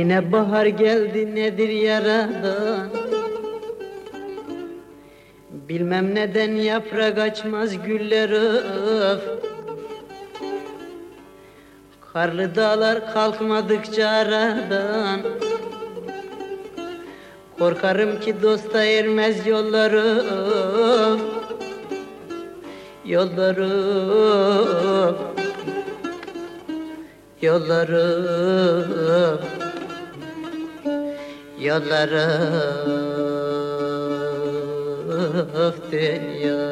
Yine bahar geldi nedir yaradan Bilmem neden yaprak açmaz güller öf. Karlı dağlar kalkmadıkça aradan. Korkarım ki dosta ermez yollarım Yollarım Yollarım Yollarım dünya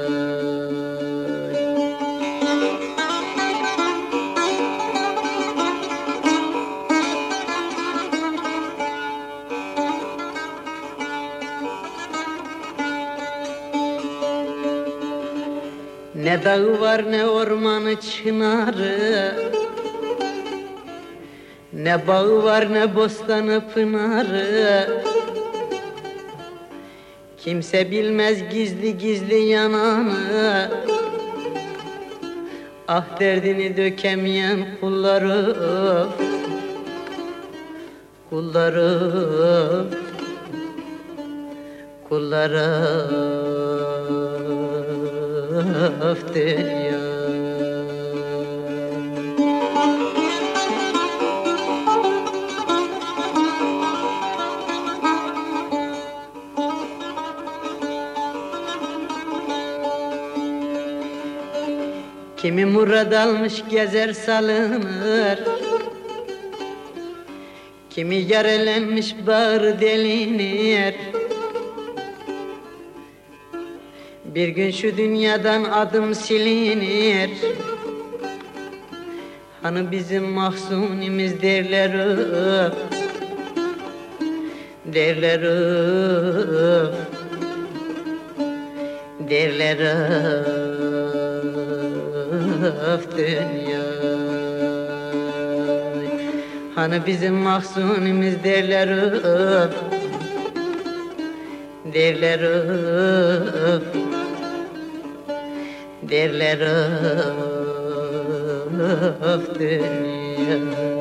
Ne dağı var ne ormanı çınarı Ne bağı var ne bostanı pınarı. Kimse bilmez gizli gizli yananı. Ah derdini dökemeyen kulları. Kulları. Kulları. Dünya Kimi murad almış gezer salınır? Kimi yaralanmış bağrı delinir? Bir gün şu dünyadan adım silinir. Hani bizim mahzunimiz derler öf Derler öf Derler öf dünya. Hani bizim mahzunimiz derler öf Derler öf Derler öf dünya